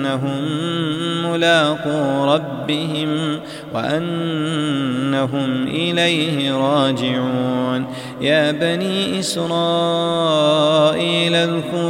أنهم ملاقو ربهم وأنهم إليه راجعون. يا بني إسرائيل اذكروا